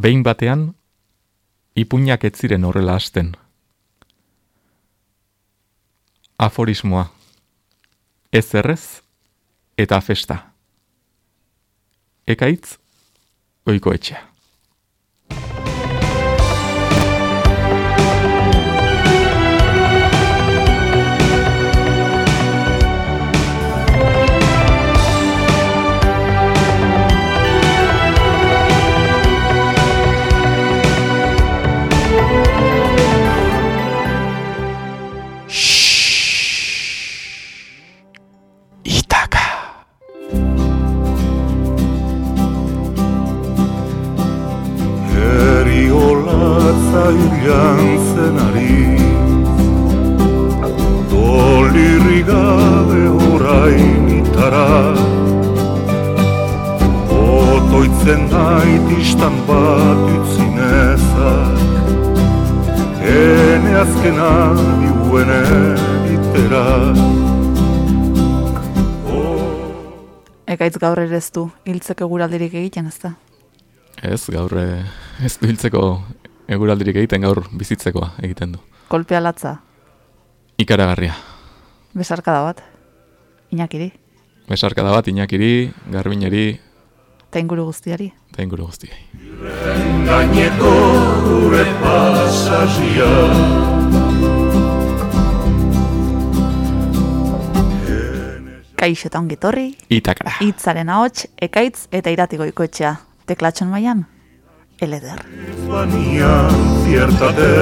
behin batean, ipuñak ez ziren horrela hasten. Aforismoa. Ez errez eta festa. Ekaitz, oiko etxea. Gaur ere ez du, hiltzeko guraldirik egiten ez da? Ez, gaur eh, ez du hiltzeko eguraldirik egiten gaur bizitzekoa egiten du. Kolpea latza. Ikaragarria. Besarkada bat. Inakiri. Besarkada bat inakiri, garbineri. Ta inguru guztiari. Ta inguru guztiari. Gaineko gure pasazia. Kaixo eta ongitorri. Itakara. Itzaren ahots, ekaitz eta iratiko etxea. Teklatxon maian, eleder. Banian ziertate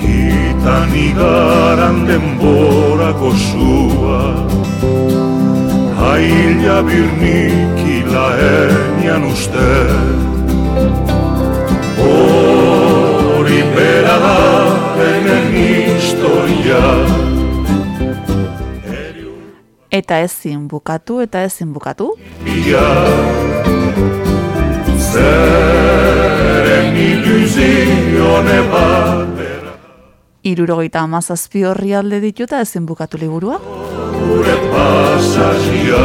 Hitan igaran denborako zua Haila birnik ilaenian uste Hori bera da enen historia Eta ezin bukatu eta ezin bukatu? Ia Zeren ilusione bat Irurogeita amazazpi horri alde dituta ezin bukatu liburua? Gure pasazia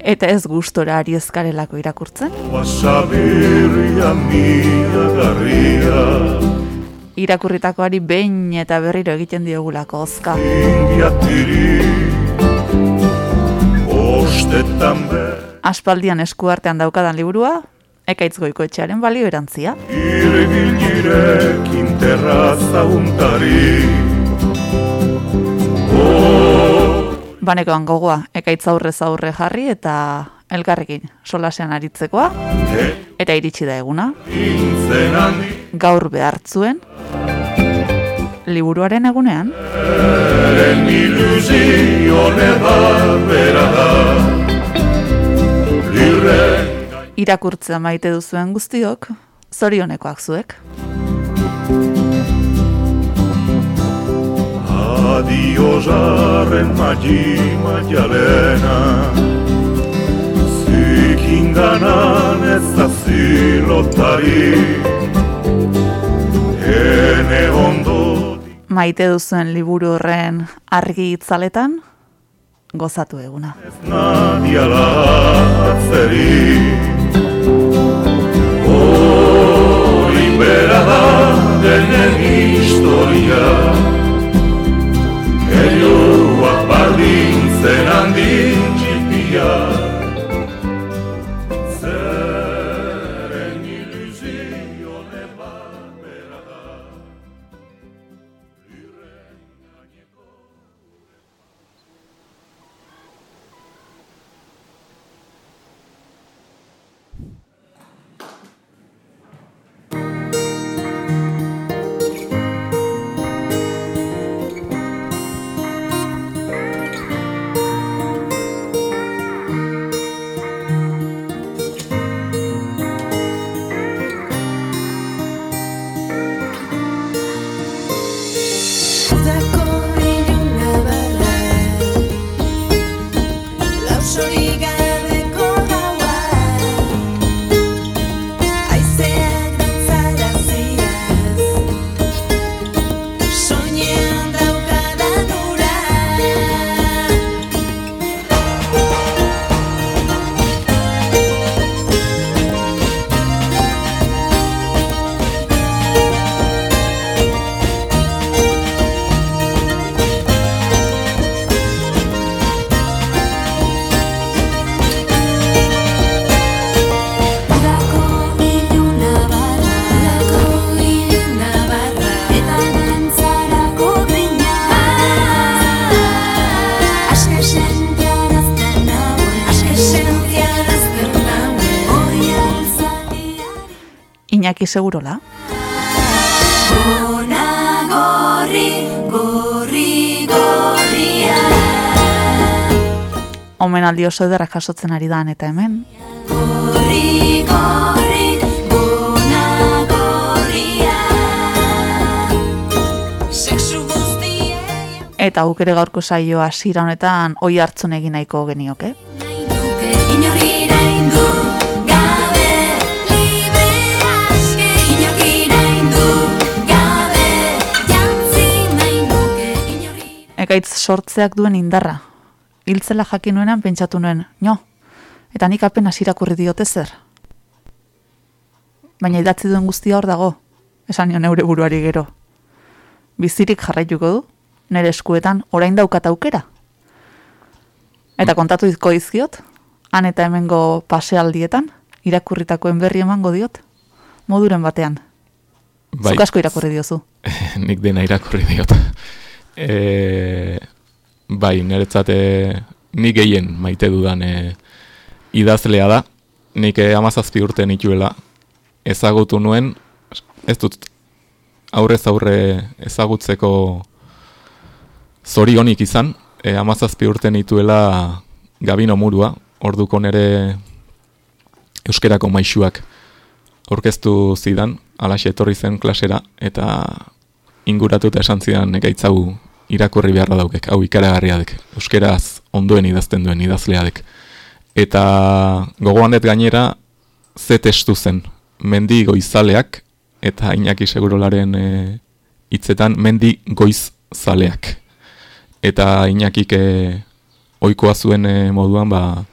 Eta ez gustora ari ezkarelako irakurtzen? Wasabirria mia garria Irakurritakoari behin eta berriro egiten diogulako ozka. Aspaldian eskuartean daukadan liburua, ekaitz goikoetxearen balio erantzia. Irgilirekin terraza untari Banekoan gogoa, ekaitz aurrez aurre jarri eta elkarrekin solasean aritzekoa, eta iritsi da eguna, gaur behartzuen, liburuaren egunean, irakurtzea maite duzuen guztiok, zorionekoak zuek. Adio jarren magi maialena Zikin ganan ez da zilotari. Hene ondo Maite duzuen liburu horren argi itzaletan, gozatu eguna. nadia latzeri Hori bera da denen historia. Elioak bardintzen handin txipia segurola. Ona gorri, gorri, gorria Omenaldi oso ederra jasotzen ari da eta hemen. Gorri, gorri, ona gorria Sexu guztiei Eta guk ere gaurko saioa hasiera honetan oi hartzun egin nahiko genioke. nahi nuke Inor Ekaitz sortzeak duen indarra. Hiltzela jakin nuenan pentsatu nuen, nio, eta nik apenas irakurri diote zer. Baina idatzi duen guztia hor dago, esan nion neure buruari gero. Bizirik jarraituko du, nire eskuetan orain daukat aukera. Eta kontatu izko izkiot, han eta hemengo pasealdietan, irakurritakoen berri emango diot, moduren batean. Bai, Zuk asko irakurri diozu. nik dena irakurri diot. E, bai, niretzat e, nik gehien maite dudan e, idazlea da. Nik e, amazazpi urte nituela ezagutu nuen, ez dut aurrez aurre ezagutzeko zorionik izan, e, amazazpi urte nituela Gabino Murua, orduko nere euskerako maixuak aurkeztu zidan, alaxe etorri zen klasera, eta inguratuta esan zidan ekaitzagu irakurri beharra daukek, hau ikaragarria dek, euskeraz ondoen idazten duen idazlea dek. Eta gogoan dut gainera, ze testu zen, mendi goizaleak, eta Iñaki Segurolaren e, mendi goizzaleak. Eta Iñakik e, ohikoa zuen e, moduan, ba,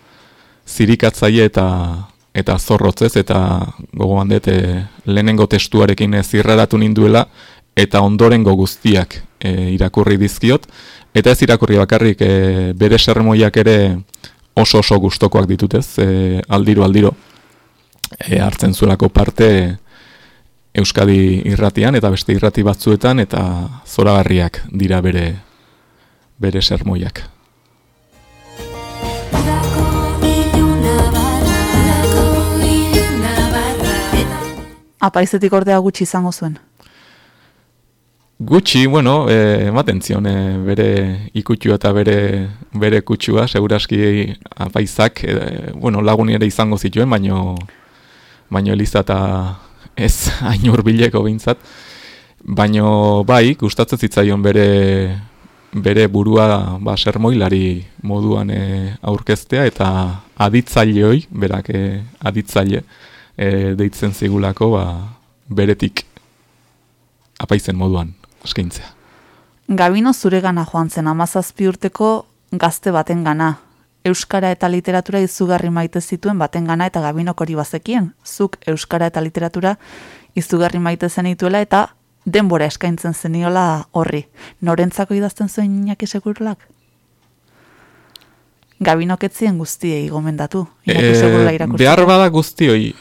zirikatzaile eta eta zorrotzez, eta gogoan dut lehenengo testuarekin zirraratu ninduela, eta ondorengo guztiak e, irakurri dizkiot, eta ez irakurri bakarrik e, bere sermoiak ere oso oso gustokoak ditutez, e, aldiro aldiro e, hartzen zuelako parte Euskadi irratian eta beste irrati batzuetan eta zoragarriak dira bere bere sermoiak. Apaizetik ordea gutxi izango zuen. Gutxi, bueno, e, ematen zion e, bere ikutua eta bere, bere kutsua, seguraski apaizak, e, bueno, lagun ere izango zituen, baino, baino Eliza eta ez hain hurbileko behintzat. Baino bai, gustatzen zitzaion bere, bere burua ba, sermoilari moduan e, aurkeztea eta aditzaileoi, berak e, aditzaile deitzen zigulako ba, beretik apaizen moduan eskaintzea. Gabino zuregana joan zen amazazpi urteko gazte baten gana. Euskara eta literatura izugarri maite zituen baten gana eta Gabinok hori bazekien. Zuk Euskara eta literatura izugarri maite zenituela eta denbora eskaintzen zeniola horri. Norentzako idazten zuen Iñaki Segurolak? Gabinok etzien guztiei gomendatu. Iñaki irakurtzeko. behar bada guztioi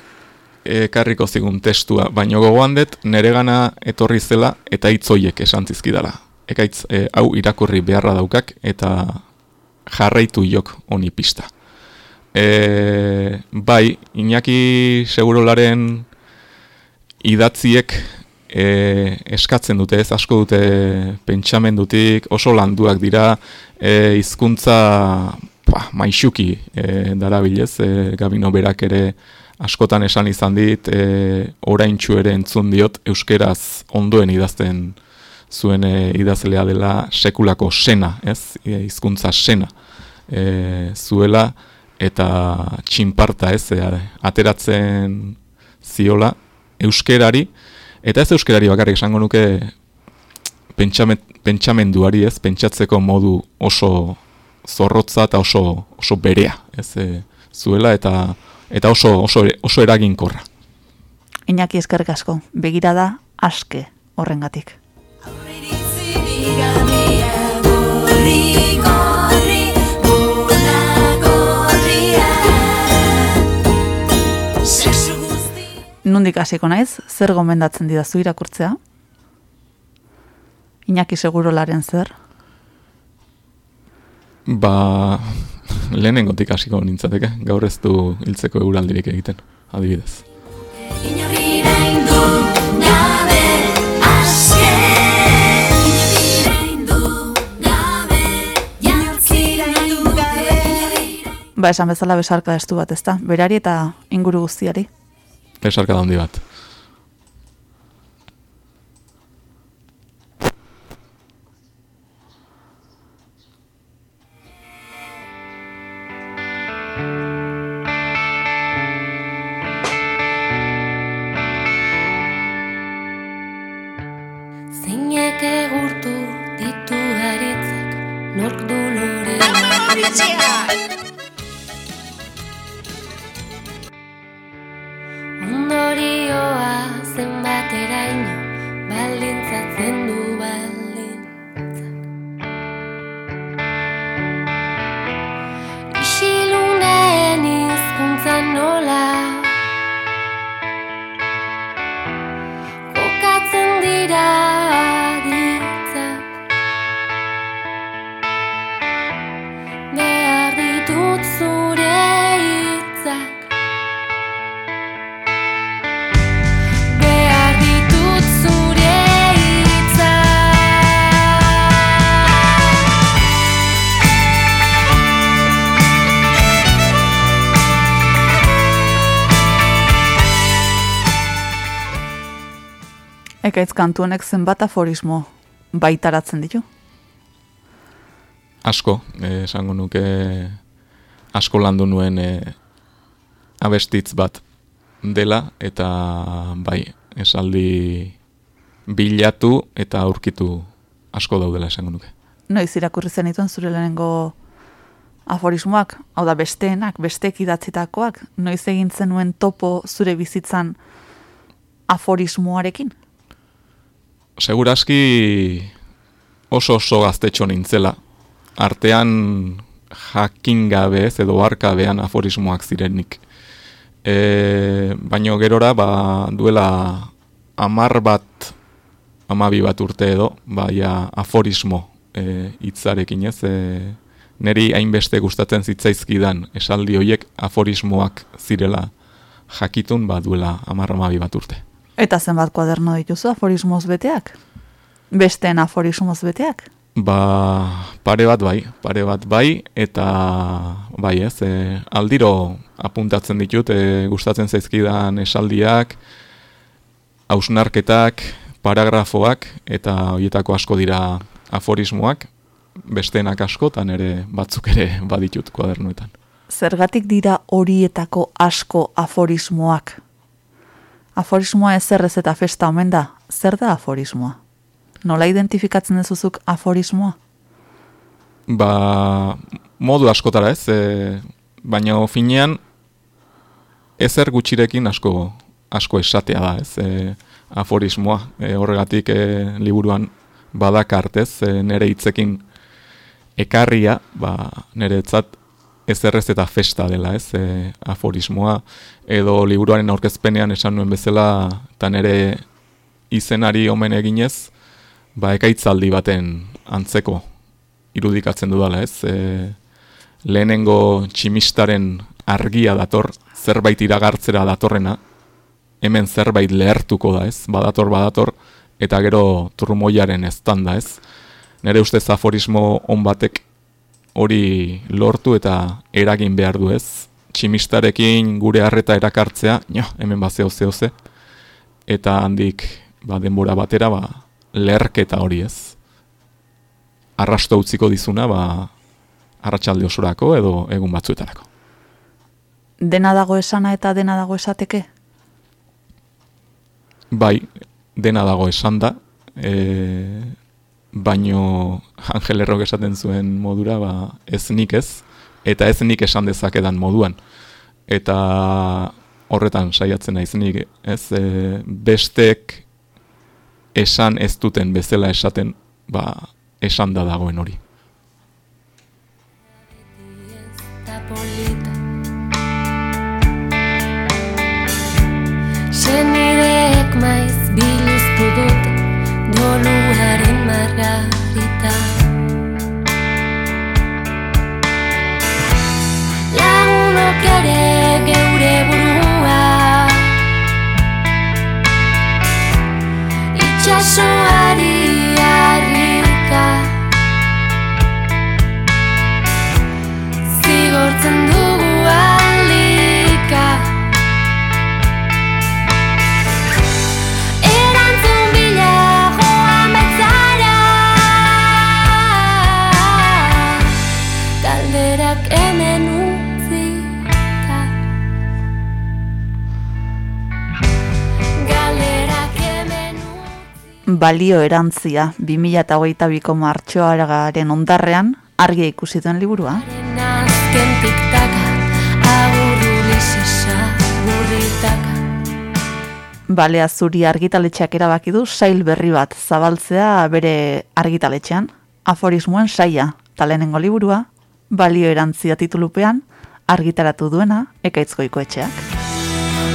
ekarriko zigun testua, baino gogoan dut neregana etorri zela eta hitzoiek esan zizkidala. Ekaitz, e, hau irakurri beharra daukak eta jarraitu jok honi pista. E, bai, Iñaki Segurolaren idatziek e, eskatzen dute, ez asko dute pentsamendutik, oso landuak dira, e, hizkuntza pa, maixuki e, darabilez, e, Gabino berak ere askotan esan izan dit, e, oraintxu ere entzun diot, euskeraz ondoen idazten zuen e, idazlea dela sekulako sena, ez, e, hizkuntza sena e, zuela, eta txinparta ez, e, ateratzen ziola euskerari, eta ez euskerari bakarrik esango nuke pentsamet, pentsamenduari ez, pentsatzeko modu oso zorrotza eta oso, oso berea ez, e, zuela, eta eta oso, oso, oso eraginkorra. Iñaki eskerrik asko, begirada aske horrengatik. Nundik hasiko naiz, zer gomendatzen didazu irakurtzea? Iñaki segurolaren zer? Ba, lehenengotik hasiko nintzateke, gaur ez du hiltzeko euraldirik egiten, adibidez. Ba, esan bezala besarka estu bat, ezta? Berari eta inguru guztiari. Besarka da handi bat. Ekaitz kantu honek zenbat aforismo baitaratzen ditu. Asko, eh, esango nuke asko landu nuen eh, abestitz bat dela eta bai, esaldi bilatu eta aurkitu asko daudela esango nuke. Noiz irakurri zenituen zure lehenengo aforismoak, hau da besteenak, besteek idatzitakoak, noiz egin zenuen topo zure bizitzan aforismoarekin? Seguraski oso oso gaztetxo nintzela. Artean jakin gabe ez edo arkabean aforismoak zirenik. E, baino gerora ba, duela amar bat, amabi bat urte edo, ba, ja, aforismo e, hitzarekin ez. E, neri hainbeste gustatzen zitzaizkidan esaldi hoiek aforismoak zirela jakitun ba, duela amar amabi bat urte. Eta zenbat kuaderno dituzu aforismoz beteak? Besteen aforismoz beteak? Ba, pare bat bai, pare bat bai, eta bai ez, e, aldiro apuntatzen ditut, e, gustatzen zaizkidan esaldiak, hausnarketak, paragrafoak, eta horietako asko dira aforismoak, besteenak askotan ere batzuk ere baditut kuadernoetan. Zergatik dira horietako asko aforismoak? Aforismoa ezerrez eta festa omen da, zer da aforismoa? Nola identifikatzen dezuzuk aforismoa? Ba, modu askotara ez, e, baina finean ezer gutxirekin asko asko esatea da, ez, e, aforismoa. E, horregatik e, liburuan badakartez, e, nere hitzekin ekarria, ba, nere etzat ezerrez eta festa dela, ez, e, aforismoa, edo liburuaren aurkezpenean esan nuen bezala, eta nere izenari omen eginez, ba, ekaitzaldi baten antzeko irudikatzen dudala, ez? E, lehenengo tximistaren argia dator, zerbait iragartzera datorrena, hemen zerbait lehertuko da, ez? Badator, badator, eta gero turmoiaren eztanda, ez? Nere ustez aforismo on batek hori lortu eta eragin behar du, ez? Tximistarekin gure harreta erakartzea, jo, hemen bat zeo ze, eta handik ba, denbora batera ba, leherketa hori ez. Arrasto utziko dizuna, ba, arratsalde osorako edo egun batzuetarako. Dena dago esana eta dena dago esateke? Bai, dena dago esan da, e, baino Angel Errok esaten zuen modura, ba, ez nik ez, eta ez nik esan dezakedan moduan. Eta horretan saiatzen naiz nik, ez, e, bestek esan ez duten bezala esaten, ba, esan da dagoen hori. Senideek maiz biluztu dute doluaren balio erantzia 2008ko martxoaragaren ondarrean argia ikusi duen liburua. Balea zuri argitaletxeak erabaki du sail berri bat zabaltzea bere argitaletxean. Aforismoen saia, talenengo liburua, balio erantzia titulupean, argitaratu duena, ekaitzgoiko etxeak.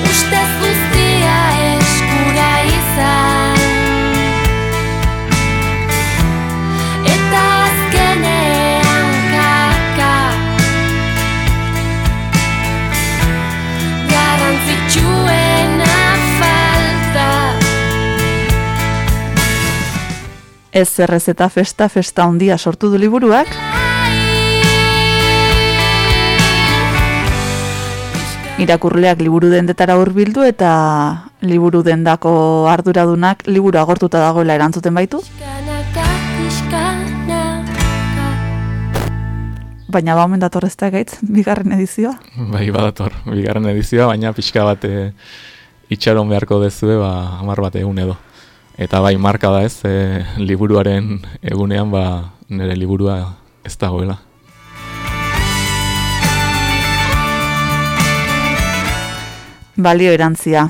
Ustez guztia eskura izan Ez errez eta festa, festa handia sortu du liburuak, irakurleak liburu dendetara hurbildu eta liburu dendako arduradunak liburu agortuta dagoela erantzuten baitu, Baina ba omen dator ez da gaitz, bigarren edizioa. Bai, badator, bigarren edizioa, baina pixka bat e, itxaron beharko dezue, ba, hamar bat egun edo. Eta bai, marka da ez, e, liburuaren egunean, ba, nire liburua ez dagoela. Balio erantzia.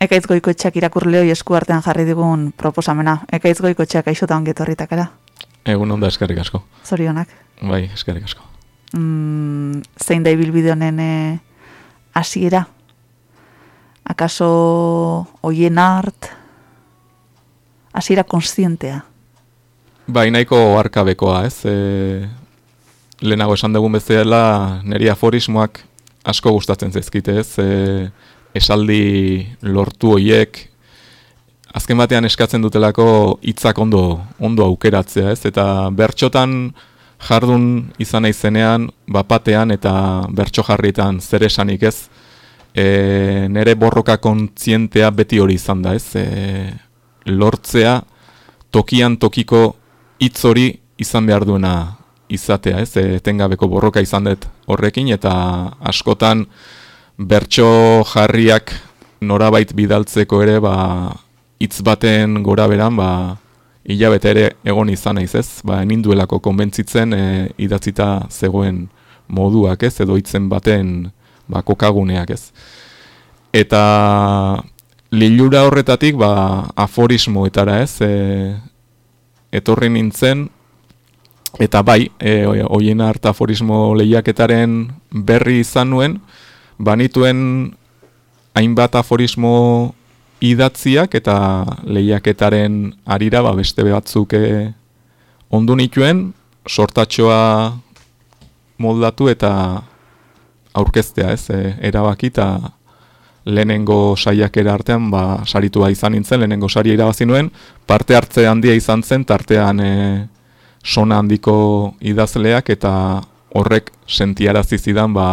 Ekaitz goikoetxeak irakurleoi esku artean jarri digun proposamena. Ekaitz goikoetxeak aixota ongetorritakara. Egun onda eskerrik asko. Zorionak. Bai, eskerrik asko. Mm, zein da ibilbide honen eh, hasiera? Akaso hoien art? Hasiera konstientea. Bai, nahiko arkabekoa, ez? E, lehenago esan dugun bezala, niri aforismoak asko gustatzen zaizkite, ez? E, esaldi lortu hoiek, azken batean eskatzen dutelako hitzak ondo, ondo aukeratzea, ez? Eta bertxotan jardun izan naizenean, bapatean eta bertso jarrietan zer esanik ez, e, nere borroka kontzientea beti hori izan da, ez? E, lortzea tokian tokiko hitz hori izan behar duena izatea, ez? Etengabeko borroka izan dut horrekin eta askotan bertso jarriak norabait bidaltzeko ere ba hitz baten gora beran ba hilabete ere egon izan naiz, ez? Ba ninduelako konbentzitzen e, idatzita zegoen moduak, ez? Edo hitzen baten ba kokaguneak, ez? Eta lilura horretatik ba aforismoetara, ez? E, etorri nintzen eta bai, e, hoien hart aforismo lehiaketaren berri izan nuen, banituen hainbat aforismo idatziak eta lehiaketaren arira ba, beste batzuk e, ondu nituen, sortatxoa moldatu eta aurkeztea, ez, e, erabaki eta lehenengo saiakera artean ba, saritua izan nintzen, lehenengo saria irabazi nuen, parte hartze handia izan zen, tartean e, sona handiko idazleak eta horrek sentiarazi zidan ba,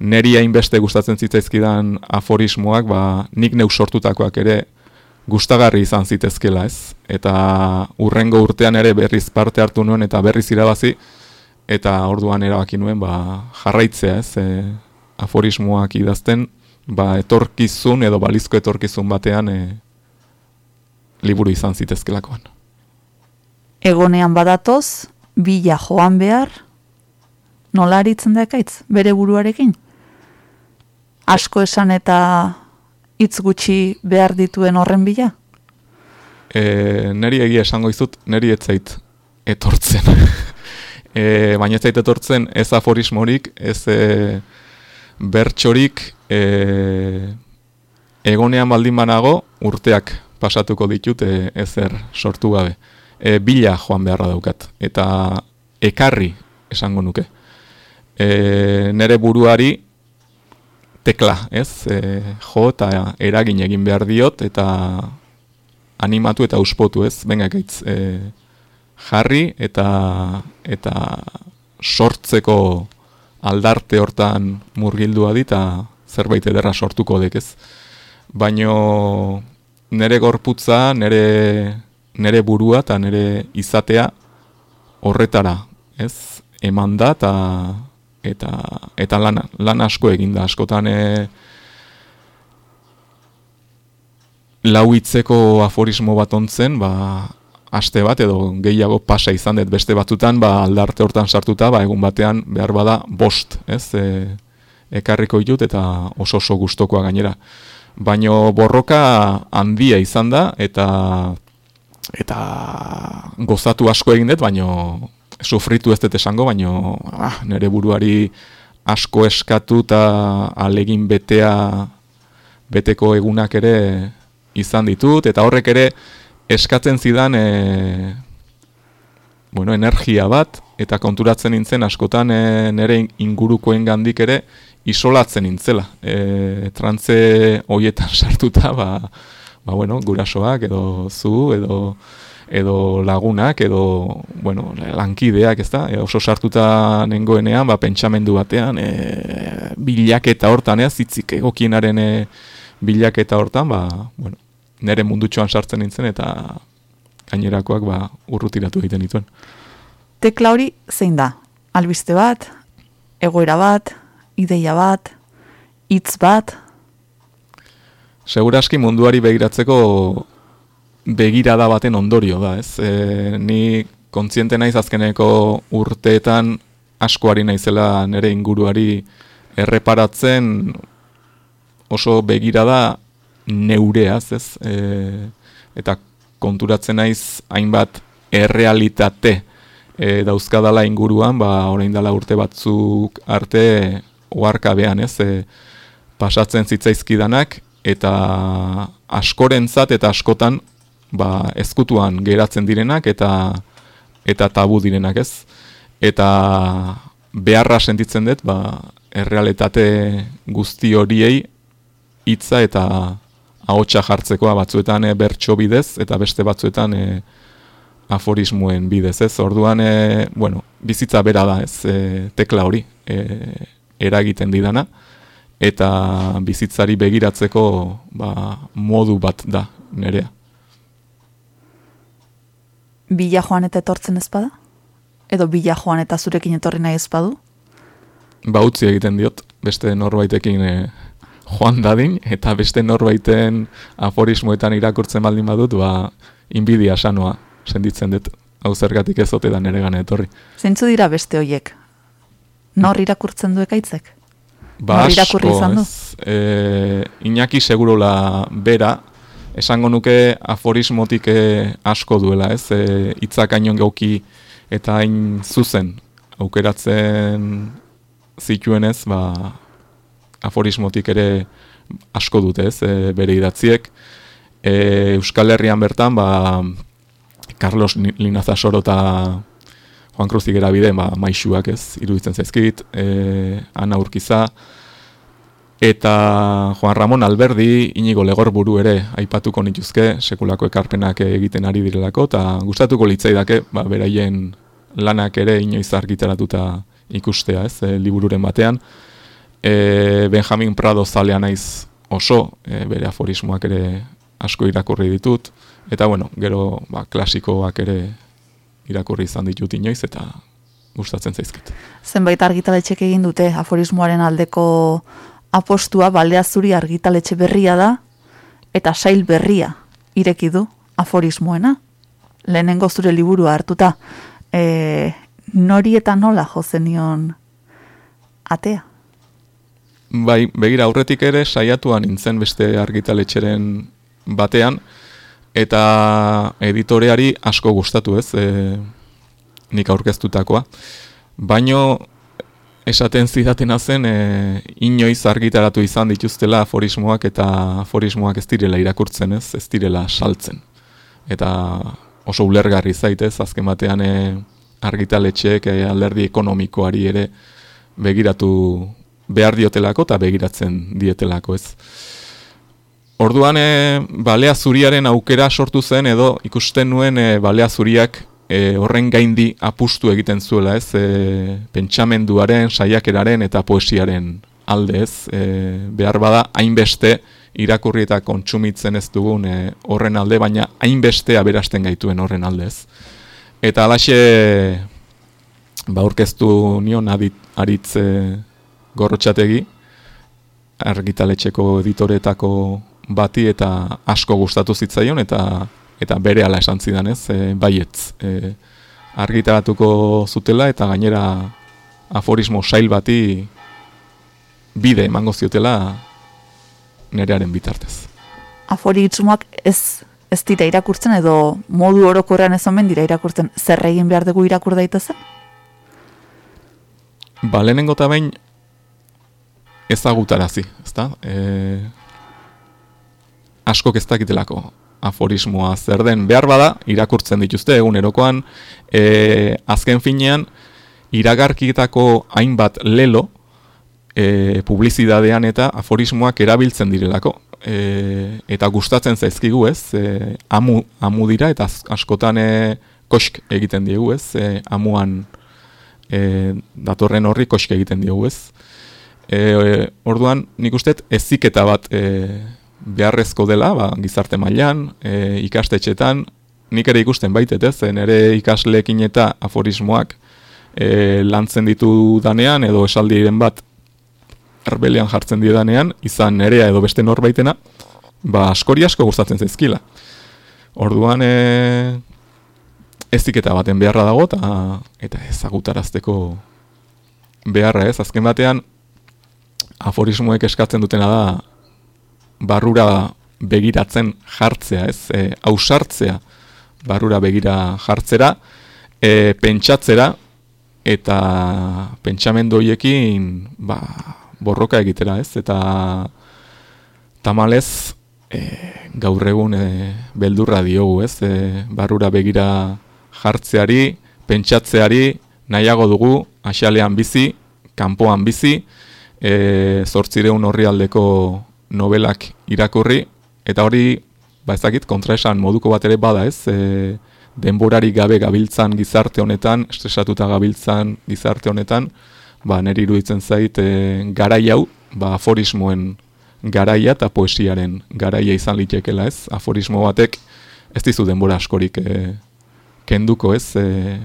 neri hainbeste gustatzen zitzaizkidan aforismoak, ba, nik neu sortutakoak ere gustagarri izan zitezkela ez. Eta urrengo urtean ere berriz parte hartu nuen eta berriz irabazi, eta orduan erabaki nuen ba, jarraitzea ez, e, aforismoak idazten, ba, etorkizun edo balizko etorkizun batean e, liburu izan zitezkelakoan. Egonean badatoz, bila joan behar, nola aritzen da ekaitz, bere buruarekin? Asko esan eta hitz gutxi behar dituen horren bila? E, neri egia esango izut, neri etzait etortzen. e, baina etzait etortzen ez aforismorik, ez e, bertxorik, e, egonean baldin banago, urteak pasatuko ditut e, ezer sortu gabe. E, bila joan beharra daukat, eta ekarri esango nuke. E, nere buruari tekla, ez? E, jo eta eragin egin behar diot, eta animatu eta uspotu, ez? Benga gaitz, e, jarri eta eta sortzeko aldarte hortan murgildua dit, eta zerbait ederra sortuko dek, ez? Baino nere gorputza, nere, nere burua eta nere izatea horretara, ez? Eman da eta eta, eta lan, lan asko egin da, askotan e, lau hitzeko aforismo bat ontzen, ba, aste bat edo gehiago pasa izan dut beste batzutan, ba, aldarte hortan sartuta, ba, egun batean behar bada bost, ez, e, ekarriko ditut eta oso oso gustokoa gainera. Baino borroka handia izan da eta eta gozatu asko egin dut, baino sufritu ez dut esango, baino ah, nire buruari asko eskatu eta alegin betea beteko egunak ere izan ditut, eta horrek ere eskatzen zidan e, bueno, energia bat, eta konturatzen nintzen askotan e, nire ingurukoen gandik ere isolatzen nintzela. E, trantze hoietan sartuta, ba, ba bueno, gurasoak edo zu edo edo lagunak edo bueno, lankideak, ezta? E, oso sartuta nengoenean, ba pentsamendu batean, e, bilaketa hortan, ez, hitzik egokienaren e, bilaketa hortan, ba, bueno, nere mundutxoan sartzen nintzen eta gainerakoak ba urrutiratu egiten dituen. Tekla hori zein da? Albiste bat, egoera bat, ideia bat, hitz bat, Seguraski munduari begiratzeko begirada baten ondorio da, ez? E, ni kontziente naiz azkeneko urteetan askoari naizela nere inguruari erreparatzen oso begirada neureaz, ez? E, eta konturatzen naiz hainbat errealitate e, dauzkadala inguruan, ba, orain dela urte batzuk arte oarkabean, ez? E, pasatzen zitzaizkidanak, eta askorentzat eta askotan ba, ezkutuan geratzen direnak eta eta tabu direnak ez. Eta beharra sentitzen dut, ba, errealitate guzti horiei hitza eta ahotsa jartzekoa batzuetan e, bertso bidez eta beste batzuetan e, aforismoen bidez, ez? Orduan, e, bueno, bizitza bera da, ez? E, tekla hori e, eragiten didana eta bizitzari begiratzeko ba, modu bat da nerea. bila joan eta etortzen ezpada? Edo bila joan eta zurekin etorri nahi ezpadu? Ba utzi egiten diot, beste norbaitekin e, joan dadin, eta beste norbaiten aforismoetan irakurtzen baldin badut, ba inbidia sanoa senditzen dut, hau zergatik ez ote da nere gane etorri. Zeintzu dira beste hoiek? Nor irakurtzen du ekaitzek? Ba Nor irakurri izan du? ez, e, Iñaki segurola bera, esango nuke aforismotik e, asko duela, ez? E, hitzak ainon gauki eta hain zuzen aukeratzen zituenez, ba, aforismotik ere asko dute, ez? E, bere idatziek. E, Euskal Herrian bertan, ba, Carlos Linazasoro eta Juan Cruz Igerabide, ba, maixuak ez, iruditzen zaizkit, e, Ana Urkiza, eta Juan Ramon Alberdi, inigo legorburu ere aipatuko nituzke, sekulako ekarpenak egiten ari direlako, eta gustatuko litzaidake, ba, beraien lanak ere inoiz argitaratuta ikustea, ez, e, libururen batean. E, Benjamin Prado zalea naiz oso, e, bere aforismoak ere asko irakurri ditut, eta bueno, gero ba, klasikoak ere irakurri izan ditut inoiz, eta gustatzen zaizkit. Zenbait argitaletxek egin dute aforismoaren aldeko apostua baldea zuri argitaletxe berria da eta sail berria ireki du aforismoena. Lehenengo zure liburua hartuta e, nori eta nola jo zenion atea. Bai, begira aurretik ere saiatuan nintzen beste argitaletxeren batean, eta editoreari asko gustatu ez, e, nik aurkeztutakoa. Baino esaten zidatena zen e, inoiz argitaratu izan dituztela aforismoak eta aforismoak ez direla irakurtzen ez, ez direla saltzen. Eta oso ulergarri zaitez, azken batean e, argitaletxeek e, alderdi ekonomikoari ere begiratu behar diotelako eta begiratzen dietelako ez. Orduan e, balea zuriaren aukera sortu zen edo ikusten nuen e, balea zuriak e, horren gaindi apustu egiten zuela ez, e, pentsamenduaren, saiakeraren eta poesiaren alde ez, e, behar bada hainbeste irakurri eta kontsumitzen ez dugun e, horren alde, baina hainbeste aberasten gaituen horren alde ez. Eta alaxe ba aurkeztu nion adit, aritz e, gorrotxategi, argitaletxeko editoretako bati eta asko gustatu zitzaion eta eta bere ala esan zidan ez, e, baietz. E, argitaratuko zutela eta gainera aforismo sail bati bide emango ziotela nerearen bitartez. Aforismoak ez ez dira irakurtzen edo modu orokorrean ez omen dira irakurtzen zer egin behar dugu irakur daitezen? Ba, lehenengo eta behin ezagutarazi, ezta? E, askok ez dakitelako aforismoa zer den behar bada, irakurtzen dituzte egunerokoan, e, azken finean, iragarkitako hainbat lelo, e, publizidadean eta aforismoak erabiltzen direlako. E, eta gustatzen zaizkigu ez, e, amu, amu dira eta askotan e, kosk egiten diegu ez, e, amuan e, datorren horri kosk egiten diegu ez. E, orduan, nik usteet eziketa bat e, beharrezko dela, ba, gizarte mailan, e, ikastetxetan, nik ere ikusten baitet ez, nire ikasleekin eta aforismoak e, lantzen ditu danean, edo esaldiren bat erbelean jartzen didanean, izan nerea edo beste norbaitena, ba, askori asko gustatzen zaizkila. Orduan, e, eziketa baten beharra dago, eta, eta ezagutarazteko beharra ez, azken batean, aforismoek eskatzen dutena da, barrura begiratzen jartzea, ez, e, ausartzea, barrura begira jartzera, e, pentsatzera, eta pentsamendu horiekin ba, borroka egitera, ez, eta tamalez e, gaur egun e, beldurra diogu, ez, e, barrura begira jartzeari, pentsatzeari, nahiago dugu, asalean bizi, kanpoan bizi, e, zortzireun horri novelak irakurri, eta hori, ba ezakit, kontraesan moduko bat ere bada ez, e, denborari gabe gabiltzan gizarte honetan, estresatuta gabiltzan gizarte honetan, ba niri iruditzen zait e, garai hau, ba aforismoen garaia eta poesiaren garaia izan litekela ez, aforismo batek ez dizu denbora askorik e, kenduko ez, e,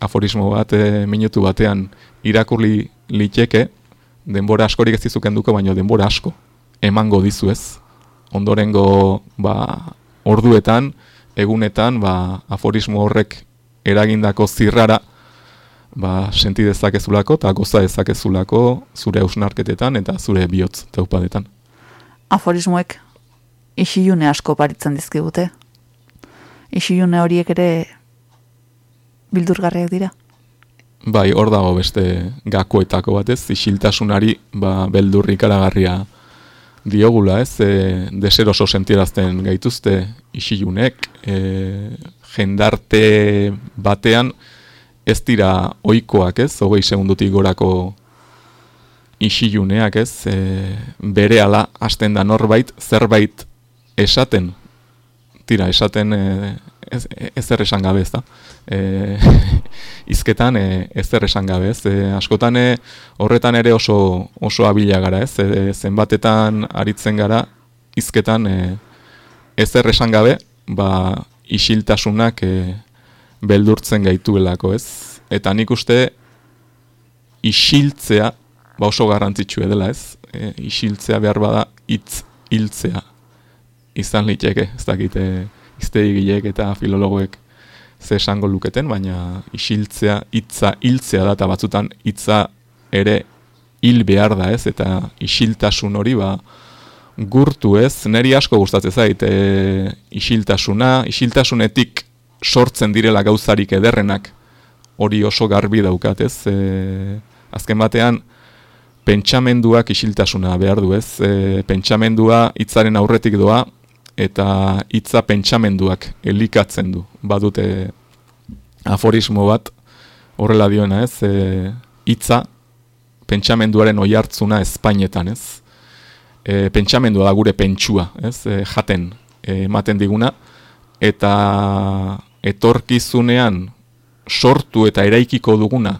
aforismo bat e, minutu batean irakurli liteke, denbora askorik ez dizu kenduko, baina denbora asko emango dizu ez. Ondorengo ba, orduetan, egunetan, ba, aforismo horrek eragindako zirrara ba, senti dezakezulako eta goza dezakezulako zure ausnarketetan eta zure bihotz taupadetan. Aforismoek isilune asko paritzen dizkigute. Isilune horiek ere bildurgarriak dira. Bai, hor dago beste gakoetako batez, isiltasunari ba, beldurri ikaragarria diogula, ez, e, deseroso sentierazten gaituzte isilunek, e, jendarte batean ez dira ohikoak ez, hogei segundutik gorako isiluneak ez, e, bere ala hasten da norbait, zerbait esaten, tira, esaten e, ez, ezer esan gabe ez da. E, izketan e, ezer esan gabe ez. E, askotan e, horretan ere oso, oso abila gara ez. E, zenbatetan aritzen gara izketan e, ezer esan gabe, ba, isiltasunak e, beldurtzen gaituelako ez. Eta nik uste isiltzea ba oso garrantzitsua dela ez. E, isiltzea behar bada hitz hiltzea izan liteke, ez dakite iztegilek eta filologoek ze esango luketen, baina isiltzea, hitza hiltzea da, eta batzutan hitza ere hil behar da ez, eta isiltasun hori ba, gurtu ez, neri asko gustatzen zait, e, isiltasuna, isiltasunetik sortzen direla gauzarik ederrenak, hori oso garbi daukat ez, e, azken batean, pentsamenduak isiltasuna behar du ez, e, pentsamendua hitzaren aurretik doa, eta hitza pentsamenduak elikatzen du. Badute aforismo bat horrela diona, ez? E, hitza pentsamenduaren oihartzuna Espainetan, ez? E, pentsamendua da gure pentsua, ez? E, jaten e, ematen diguna eta etorkizunean sortu eta eraikiko duguna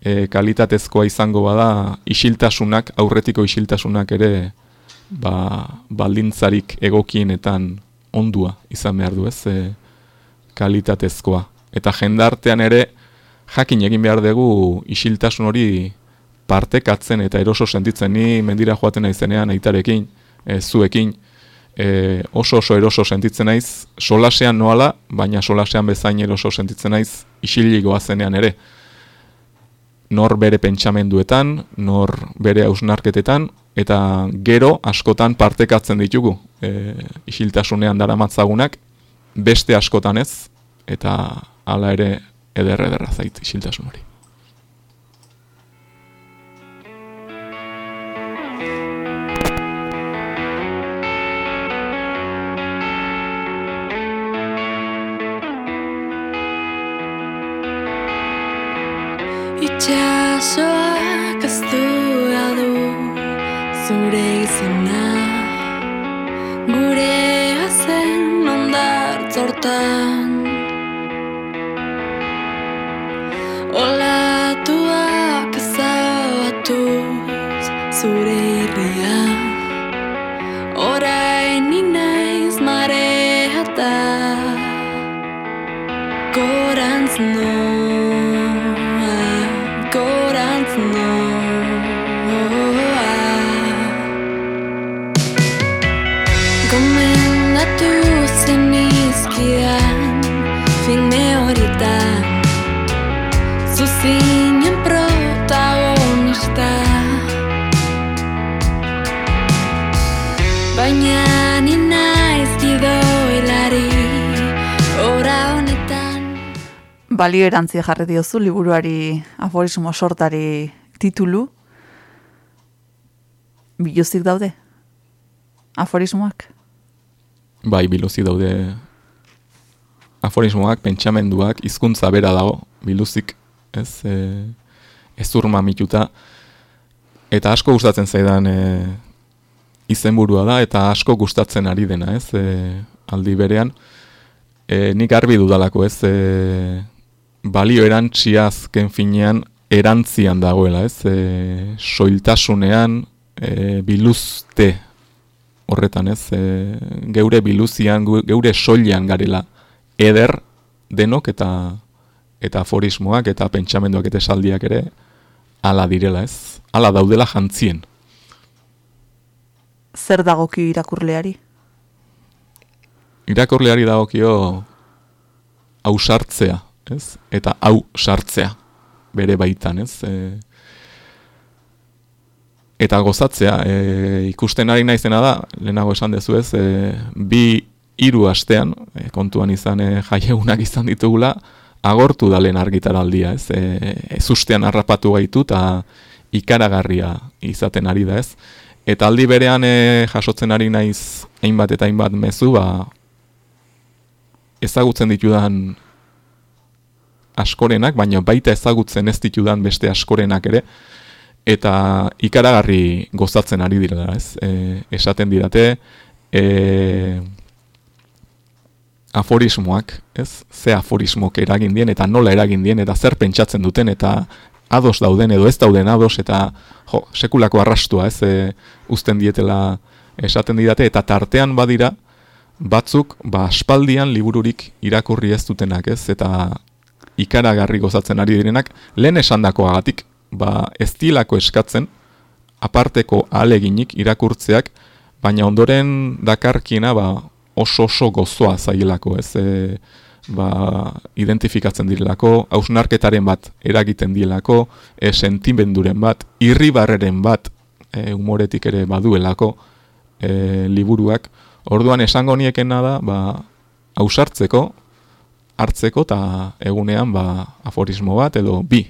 e, kalitatezkoa izango bada isiltasunak, aurretiko isiltasunak ere ba, baldintzarik egokienetan ondua izan behar du ez, e, kalitatezkoa. Eta jendartean ere jakin egin behar dugu isiltasun hori partekatzen eta eroso sentitzen ni mendira joaten naizenean aitarekin, e, zuekin, e, oso oso eroso sentitzen naiz, solasean noala, baina solasean bezain eroso sentitzen naiz, isilik goazenean ere. Nor bere pentsamenduetan, nor bere hausnarketetan, eta gero askotan partekatzen ditugu. E, isiltasunean daramatzagunak, beste askotan ez, eta hala ere eder ederra zait isiltasun hori. Du zure izena. Gure azen ondar zortan. Olatuak ezabatuz zure irria Orain inaiz mareata Gorantz noa, Baina ni naiz gidoilari Ora honetan Balio erantzia jarri diozu liburuari aforismo sortari titulu. Biluzik daude? Aforismoak? Bai, biluzi daude aforismoak, pentsamenduak, hizkuntza bera dago, biluzik, ez, e, ez mituta, eta asko gustatzen zaidan e, izenburua da, eta asko gustatzen ari dena, ez, e, aldi berean, e, nik garbi dudalako, ez, e, balio erantsia azken finean erantzian dagoela, ez, e, soiltasunean, e, biluzte horretan, ez, e, geure biluzian, geure soilean garela eder denok eta eta aforismoak eta pentsamenduak eta esaldiak ere hala direla, ez? Hala daudela jantzien. Zer dagoki irakurleari? Irakurleari dagokio hau sartzea, ez? Eta hau sartzea bere baitan, ez? E, eta gozatzea, e, ikusten ari naizena da, lehenago esan dezu ez, e, bi hiru astean, e, kontuan izan e, jaiegunak izan ditugula, agortu da lehen argitaraldia, ez? E, ez ustean harrapatu gaitu eta ikaragarria izaten ari da, ez? Eta aldi berean e, jasotzen ari naiz hainbat eta hainbat mezu, ba, ezagutzen ditudan askorenak, baina baita ezagutzen ez ditudan beste askorenak ere, eta ikaragarri gozatzen ari direla, ez? E, esaten didate, e, aforismoak, ez? Ze aforismok eragin dien, eta nola eragin dien, eta zer pentsatzen duten, eta ados dauden edo ez dauden ados, eta jo, sekulako arrastua, ez? E, uzten dietela esaten didate, eta tartean badira, batzuk, ba, aspaldian libururik irakurri ez dutenak, ez? Eta ikaragarri gozatzen ari direnak, lehen esandakoagatik, ba, ez dielako eskatzen, aparteko aleginik irakurtzeak, baina ondoren dakarkiena, ba, oso oso gozoa zaielako, ez? E, ba, identifikatzen direlako, hausnarketaren bat eragiten dielako, e, sentimenduren bat, irribarreren bat, e, humoretik ere baduelako, e, liburuak, orduan esango niekena da, ba, hausartzeko, hartzeko eta egunean ba, aforismo bat edo bi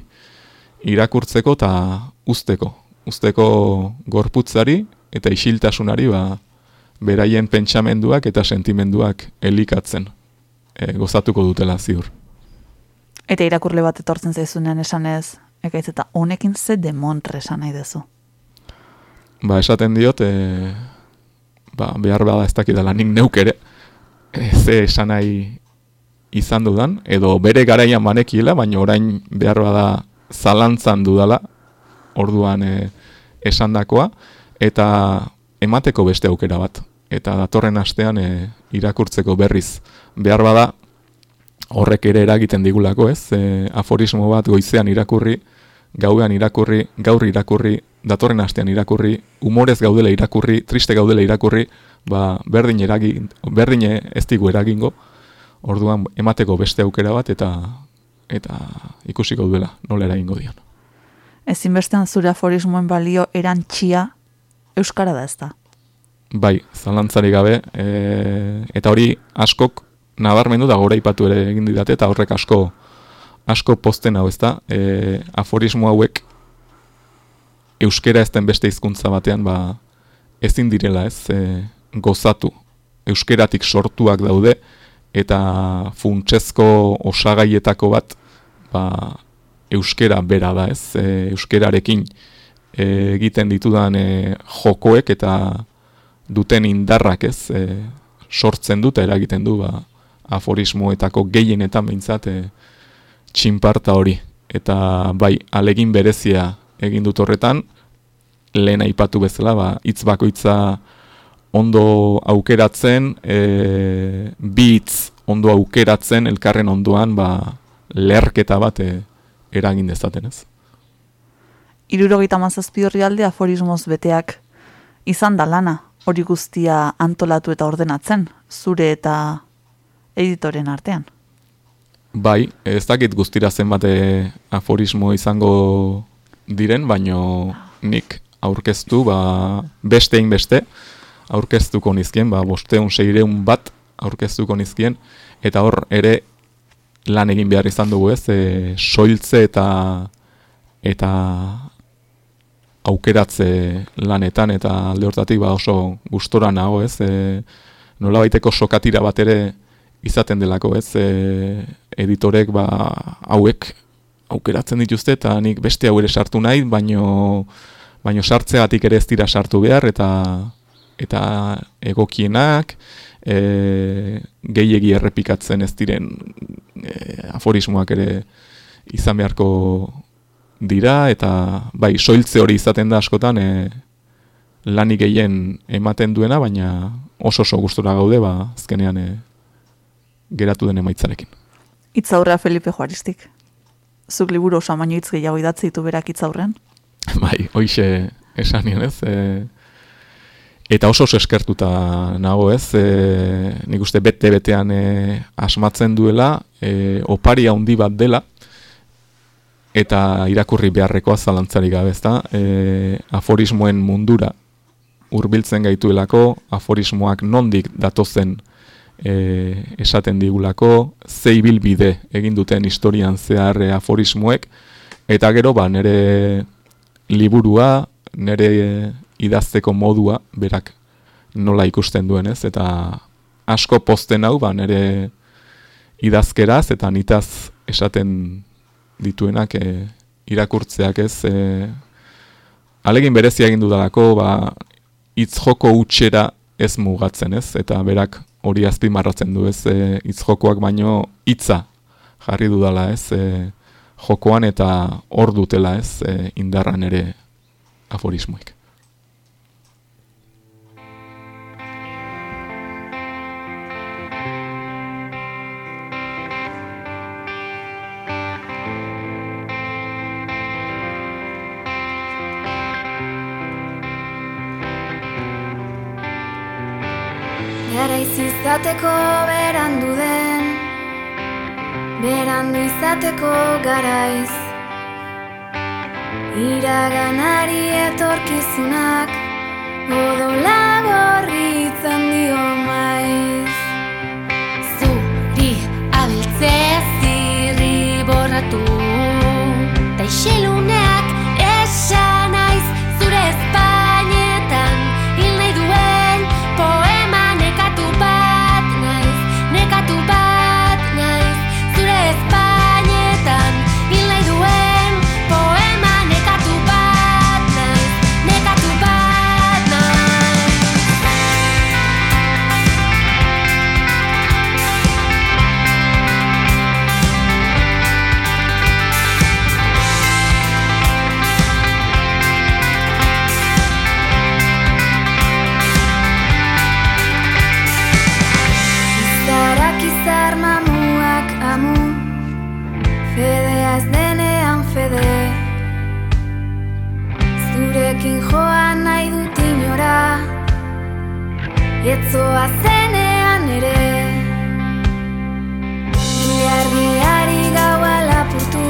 irakurtzeko eta usteko. Usteko gorputzari eta isiltasunari ba, beraien pentsamenduak eta sentimenduak elikatzen e, gozatuko dutela ziur. Eta irakurle bat etortzen zaizunean esanez, ekaiz eta honekin ze demontre esan nahi dezu. Ba, esaten diot, e, ba, behar bada ez dakidala nik neuk ere, e, ze esan nahi izan dudan, edo bere garaian banekiela, baina orain behar bada zalantzan dudala, orduan e, esandakoa, eta emateko beste aukera bat. Eta datorren astean e, irakurtzeko berriz behar bada horrek ere eragiten digulako, ez? E, aforismo bat goizean irakurri, gauean irakurri, gaur irakurri, datorren astean irakurri, umorez gaudela irakurri, triste gaudela irakurri, ba, berdin, eragin, berdin ez digu eragingo, orduan emateko beste aukera bat eta eta ikusiko duela nola eragingo dion. Ezinbestean zure aforismoen balio erantxia euskara da ez da. Bai, zalantzari gabe, e, eta hori askok nabarmendu da gora ipatu ere egin didate, eta horrek asko asko posten hau ez da, e, aforismo hauek euskera ez den beste hizkuntza batean ba, ezin direla ez? E, gozatu. Euskeratik sortuak daude, eta funtsezko osagaietako bat ba, euskera bera da ez, e, euskerarekin e, egiten ditudan e, jokoek eta duten indarrak ez, e, sortzen dute eragiten du ba, aforismoetako gehienetan behintzat e, txinparta hori. Eta bai, alegin berezia egin dut horretan, lehen aipatu bezala, ba, hitz bakoitza ondo aukeratzen, e, bi hitz ondo aukeratzen, elkarren ondoan, ba, leherketa bat e, eragin dezaten ez. Irurogeita mazazpi horri alde aforismoz beteak izan da lana, hori guztia antolatu eta ordenatzen, zure eta editoren artean. Bai, ez dakit guztira zenbat e, aforismo izango diren, baino nik aurkeztu, ba, bestein beste, aurkeztuko nizkien, ba, bosteun seireun bat aurkeztuko nizkien, eta hor ere lan egin behar izan dugu ez, e, soiltze eta eta aukeratze lanetan eta alde hortatik ba oso gustora nago ez, e, nola baiteko sokatira bat ere izaten delako ez, e, editorek ba hauek aukeratzen dituzte eta nik beste hau ere sartu nahi, baino baino sartzegatik ere ez dira sartu behar eta eta egokienak e, gehiegi errepikatzen ez diren e, aforismoak ere izan beharko dira eta bai soiltze hori izaten da askotan e, lanik gehien ematen duena baina oso oso gustora gaude ba azkenean e, geratu den emaitzarekin. Itzaurra Felipe Juaristik. Zuk liburu oso amaino hitz gehiago idatzi ditu berak itzaurren. bai, hoixe esan ez, e, eta oso oso eskertuta nago ez, e, nik uste bete-betean e, asmatzen duela, e, opari handi bat dela, eta irakurri beharrekoa zalantzari gabe ezta, e, aforismoen mundura hurbiltzen gaituelako, aforismoak nondik datozen e, esaten digulako, zeibil bide egin duten historian zehar e, aforismoek, eta gero ba nere liburua, nere idazteko modua, berak nola ikusten duen ez, eta asko posten hau, ba, nere idazkeraz eta nitaz esaten dituenak e, irakurtzeak ez, e, alegin berezia egin dudalako, ba, hitz joko utxera ez mugatzen ez, eta berak hori azpimarratzen du ez, e, hitz jokoak baino hitza jarri dudala ez, e, jokoan eta hor dutela ez, e, indarran ere aforismoik. Izateko berandu den Berandu izateko garaiz. Iraganari etorkizunak Odola gorritzen dio maiz. Zuri abiltze zirri borratu Ta ez denean fede. Zurekin joan nahi dut inora. Etzoa zenean ere. Biar biari gaua lapurtu.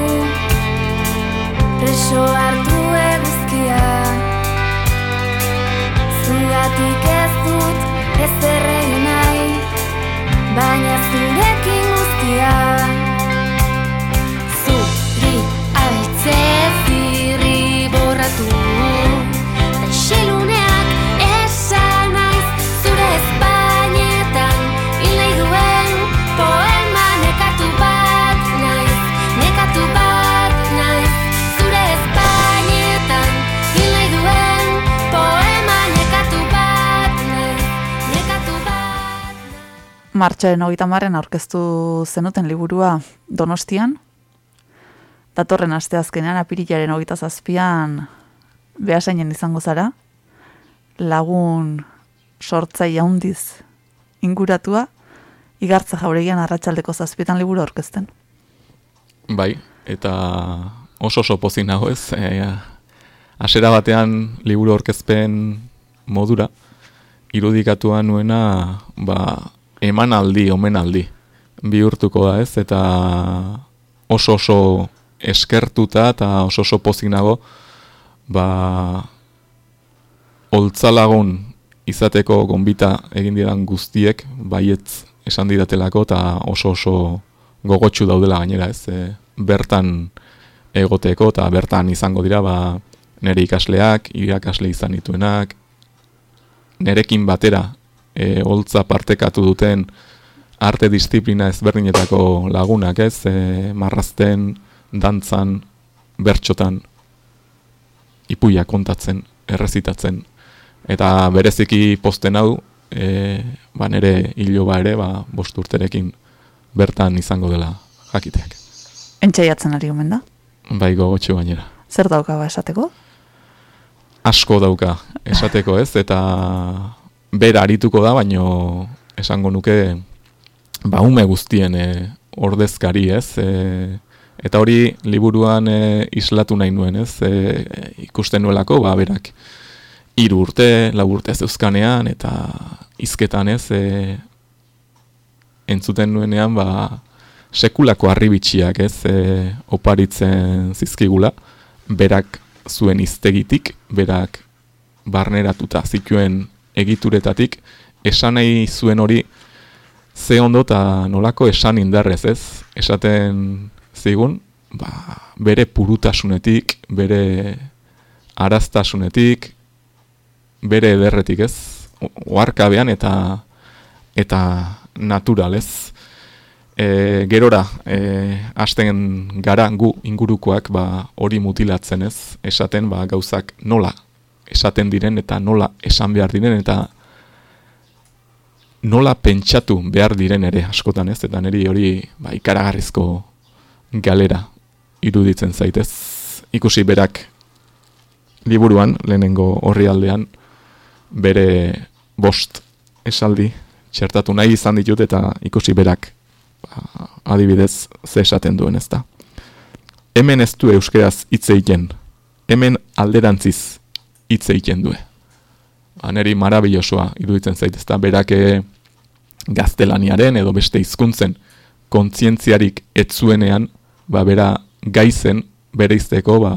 Preso hartu eguzkia. Zugatik ez dut ez errein nahi Baina zurekin guztia. Abeltze zirri borratu. Da iseluneak esan naiz Zure espainetan nahi duen Poema nekatu bat naiz Nekatu bat naiz. Zure espainetan nahi duen Poema nekatu bat naiz Nekatu bat Martxoaren hogeita marren aurkeztu zenuten liburua Donostian. Datorren asteazkenean apirilaren hogeita zazpian behasainen izango zara. Lagun sortzai handiz inguratua. Igartza jauregian arratsaldeko zazpietan liburu aurkezten. Bai, eta oso oso pozik nago ez. E, asera batean liburu aurkezpen modura, irudikatua nuena ba, emanaldi, omenaldi bihurtuko da ez, eta oso oso eskertuta eta oso oso pozik nago ba, oltzalagun izateko gonbita egin didan guztiek baietz esan didatelako eta oso oso gogotsu daudela gainera ez e, bertan egoteko eta bertan izango dira ba, nire ikasleak, irakasle izan dituenak, nerekin batera e, holtza partekatu duten arte disiplina ezberdinetako lagunak ez, e, marrazten, dantzan, bertxotan, ipuia kontatzen, errezitatzen, eta bereziki posten hau, e, ba nere hiloba ere, ba, bost urterekin bertan izango dela jakiteak. Entxaiatzen ari omen da. Bai gogotxu gainera. Zer dauka ba esateko? Asko dauka esateko ez, eta bera arituko da, baino esango nuke ba ume guztien e, ordezkari ez, e, eta hori liburuan e, islatu nahi nuen ez, e, ikusten nuelako, ba berak hiru urte, lau urte zeuzkanean, eta hizketan ez, e, entzuten nuenean, ba, sekulako harribitxiak ez, e, oparitzen zizkigula, berak zuen iztegitik, berak barneratuta zituen egituretatik, esan nahi zuen hori ze ondo eta nolako esan indarrez ez, esaten zigun, ba, bere purutasunetik, bere araztasunetik, bere ederretik ez, oarkabean eta eta naturalez. E, gerora, e, hasten gara gu ingurukoak ba, hori mutilatzen ez, esaten ba, gauzak nola esaten diren eta nola esan behar diren eta nola pentsatu behar diren ere askotan ez, eta niri hori ba, ikaragarrizko galera iruditzen zaitez. Ikusi berak liburuan, lehenengo horri aldean, bere bost esaldi txertatu nahi izan ditut eta ikusi berak ba, adibidez ze esaten duen ez da. Hemen ez du euskeraz hitz egiten, hemen alderantziz hitz egiten du. Ba, neri marabillosoa iruditzen zait, ezta berak eh, gaztelaniaren edo beste hizkuntzen kontzientziarik etzuenean, ba bera gaizen bereizteko ba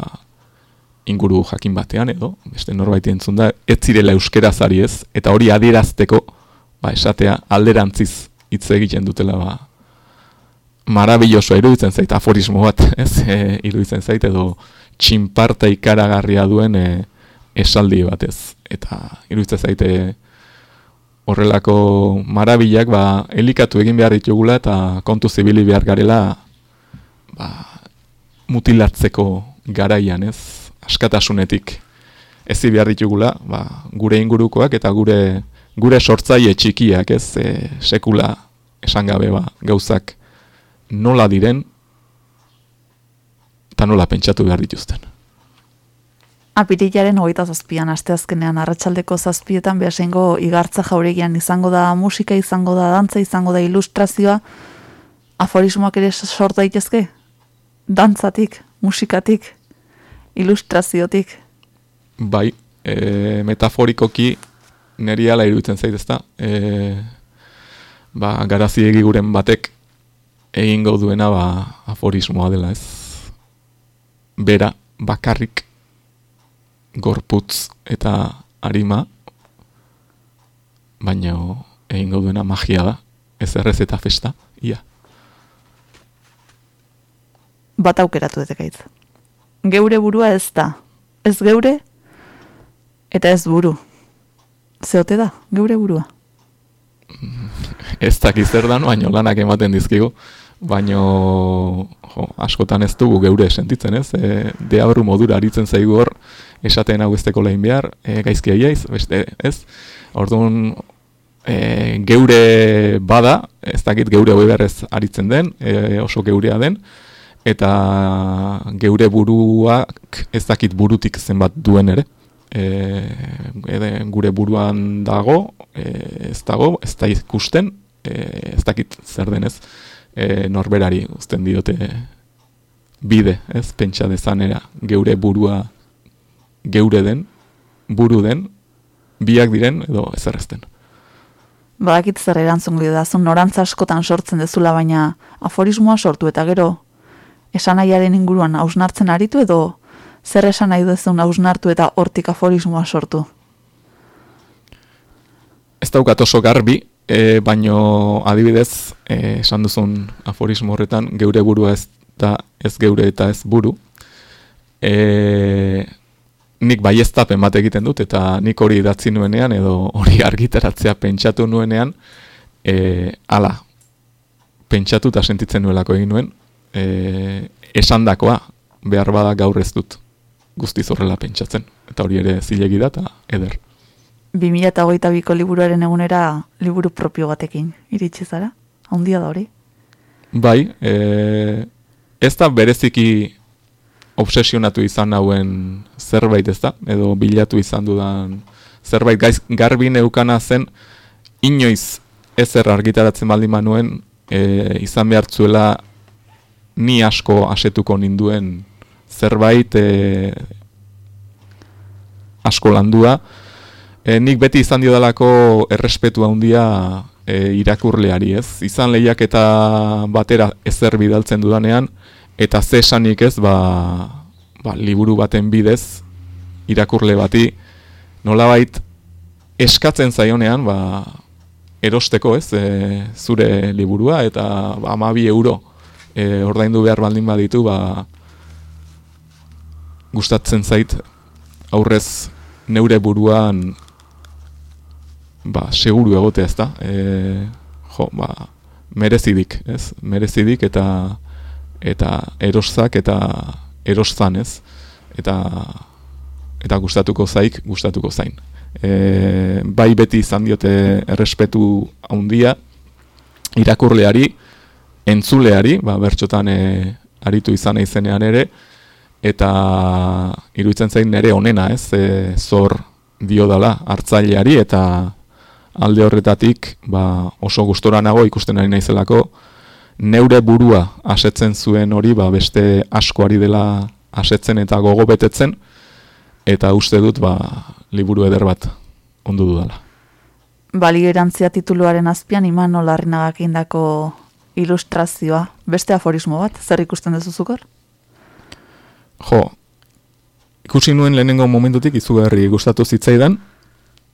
inguru jakin batean edo beste norbait entzun da ez zirela euskeraz ari ez eta hori adierazteko ba esatea alderantziz hitz egiten dutela ba marabillosoa iruditzen zait aforismo bat, ez? E, iruditzen zait edo txinparta ikaragarria duen e, esaldi batez. Eta iruditzen zaite horrelako marabilak ba, elikatu egin behar ditugula eta kontu zibili behar garela ba, mutilatzeko garaian, ez? Askatasunetik ezi behar ditugula, ba, gure ingurukoak eta gure gure sortzaile txikiak, ez? E, sekula esan gabe ba, gauzak nola diren eta nola pentsatu behar dituzten. Apirilaren hogeita zazpian, asteazkenean arratsaldeko zazpietan behasengo igartza jauregian izango da musika, izango da dantza, izango da ilustrazioa, aforismoak ere sort daitezke? Dantzatik, musikatik, ilustraziotik. Bai, e, metaforikoki neri ala iruditzen zait ezta. E, ba, garaziegi guren batek egingo duena ba, aforismoa dela ez. Bera, bakarrik, gorputz eta arima, baina egingo duena magia da, ez errez eta festa, ia. Bat aukeratu detekaitz. Geure burua ez da. Ez geure, eta ez buru. Zeote da, geure burua. ez dakiz zer dan, baino lanak ematen dizkigu, baino jo, askotan ez dugu geure sentitzen ez, e, deabru modura aritzen zaigu hor, esaten hau ezteko lehin behar, e, gaizki aiaiz, beste ez, orduan e, geure bada, ez dakit geure hoi aritzen den, e, oso geurea den, eta geure buruak ez dakit burutik zenbat duen ere, e, gure buruan dago, e, ez dago, ez da ikusten, e, ez dakit zer denez, e, norberari uzten diote bide, ez, pentsa dezanera, geure burua geure den, buru den, biak diren edo ezerrezten. Badakit zer erantzun didazun norantza askotan sortzen dezula, baina aforismoa sortu eta gero esanaiaren inguruan hausnartzen aritu edo zer esan nahi duzun hausnartu eta hortik aforismoa sortu. Ez daukat oso garbi, e, baino adibidez, e, esan duzun aforismo horretan, geure burua ez da ez geure eta ez buru. E, nik baieztapen bat egiten dut, eta nik hori idatzi nuenean, edo hori argitaratzea pentsatu nuenean, e, ala, pentsatu eta sentitzen nuelako egin nuen, e, esandakoa behar bada gaur ez dut guztiz horrela pentsatzen. Eta hori ere zilegi da, eta eder. 2008ko liburuaren egunera liburu propio batekin iritsi zara? Handia da hori? Bai, e, ez da bereziki obsesionatu izan nauen zerbait ez da, edo bilatu izan dudan zerbait gaiz, garbi neukana zen, inoiz ezer argitaratzen baldin manuen, e, izan behartzuela ni asko asetuko ninduen zerbait e, asko landua. E, nik beti izan diodalako errespetu handia e, irakurleari ez. Izan lehiak eta batera ezer bidaltzen dudanean, eta ze esanik ez, ba, ba, liburu baten bidez, irakurle bati, nolabait eskatzen zaionean, ba, erosteko ez, e, zure liburua, eta ba, amabi euro e, ordaindu behar baldin baditu, ba, gustatzen zait aurrez neure buruan ba, seguru egotea ez da. E, jo, ba, merezidik, ez? Merezidik eta eta eroszak eta eroszan, ez? Eta eta gustatuko zaik, gustatuko zain. E, bai beti izan diote errespetu handia irakurleari, entzuleari, ba, bertxotan e, aritu izan izenean ere, eta iruditzen zain nere onena, ez, e, zor dio dala hartzaileari, eta alde horretatik ba, oso gustora nago ikusten ari naizelako neure burua asetzen zuen hori ba, beste askoari dela asetzen eta gogo betetzen eta uste dut ba, liburu eder bat ondu dudala. Balierantzia tituluaren azpian iman olarrinagak indako ilustrazioa, beste aforismo bat, zer ikusten dezuzukor? Jo, ikusi nuen lehenengo momentutik izugarri gustatu zitzaidan,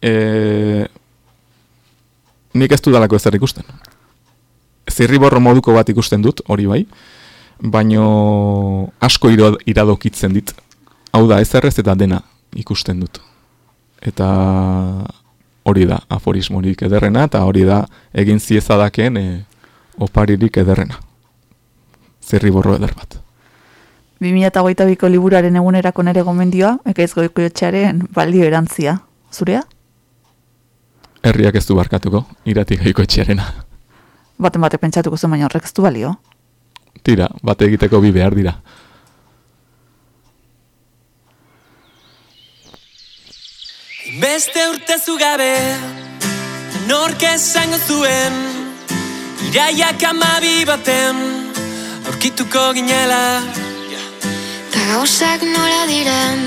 e, nik ez dudalako ezer ikusten. Zirriborro moduko bat ikusten dut, hori bai, baino asko iradokitzen dit. Hau da, ezerrez eta dena ikusten dut. Eta hori da, aforismorik ederrena, eta hori da, egin ziezadaken e, oparirik ederrena. Zirriborro eder bat. 2008ko liburaren egunerako nere gomendioa, ekaiz goikoetxearen balio erantzia. Zurea? Herriak ez du barkatuko, iratik gaiko etxearena. Baten bate pentsatuko zen, baina horrek ez du balio. Tira, bate egiteko bi behar dira. Beste urte zugabe Nork esango zuen Iraiak amabi baten Aurkituko ginela. Ta gauzak nola diren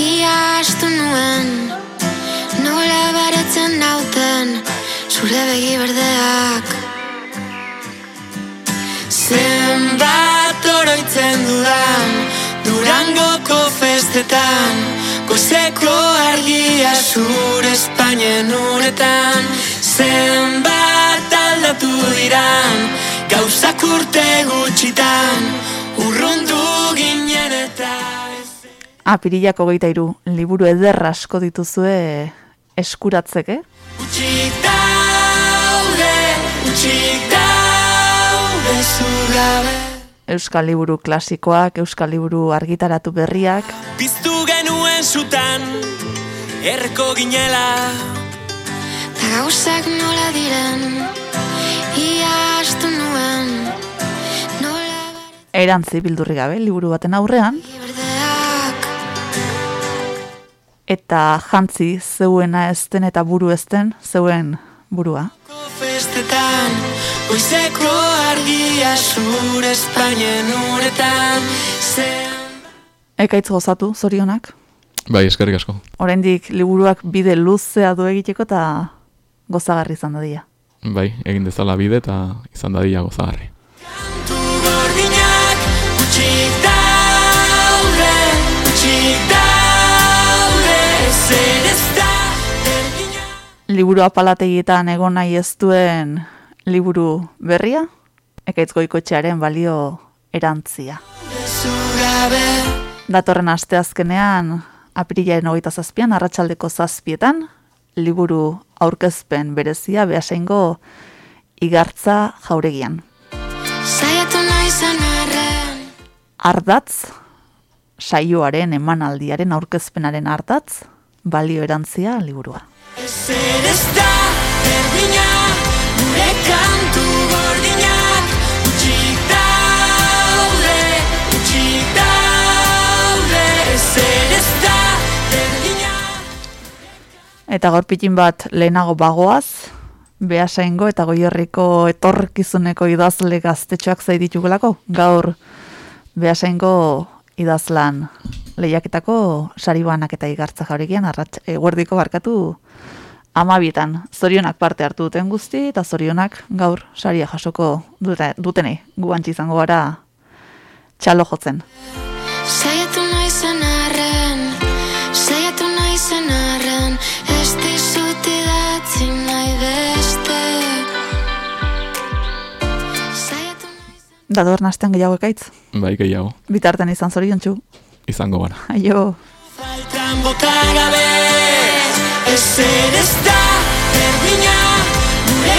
Ia astu nuen. Nola bai zure begi berdeak. Zenbat oroitzen dudan Durangoko festetan Goizeko argia zure Espainien uretan. Zenbat aldatu diran Gauzak urte gutxitan Urrundu ginen eta ez Apirilak hogeita iru, liburu eder asko dituzue eskuratzeke. Utxik daude, utxik daude zugabe. Euskal liburu klasikoak, Euskal liburu argitaratu berriak, Piztu genuen sutan, erko ginela. Ta gauzak nola diren erantzi bildurri gabe, liburu baten aurrean, eta jantzi zeuena ezten eta buru ezten zeuen burua. festetan Goizeko argia zure Espainien uretan Zen Ekaitz gozatu, zorionak. Bai, eskerrik asko. Oraindik liburuak bide luzea du egiteko eta gozagarri izan da dia. Bai, egin dezala bide eta izan dadila gozagarri. kantu gordinak Utxik daude, utxik daude Zer ez da berdina Liburu apalategietan egon nahi ez duen liburu berria, ekaitz goikotxearen balio erantzia. Datorren asteazkenean, apirilaren hogeita zazpian, arratsaldeko zazpietan, liburu aurkezpen berezia behasengo igartza jauregian. Ardatz, saioaren emanaldiaren aurkezpenaren ardatz, balio erantzia liburua. Zer ez da Eta gaur pitin bat lehenago bagoaz, behasaingo eta goierriko etorkizuneko idazle gaztetxoak zai ditugulako. Gaur behasaingo idazlan lehiaketako saribanak eta igartza jauregian, arrat, eguerdiko barkatu amabietan. Zorionak parte hartu duten guzti eta zorionak gaur saria jasoko dute, dutenei. Guantzi izango gara txalo jotzen. Datorren astean gehiago ekaitz. Bai, gehiago. Bitartan izan zorion txu. Izango gara. Aio. Faltan bota gabe, ezer ez da, termina, gure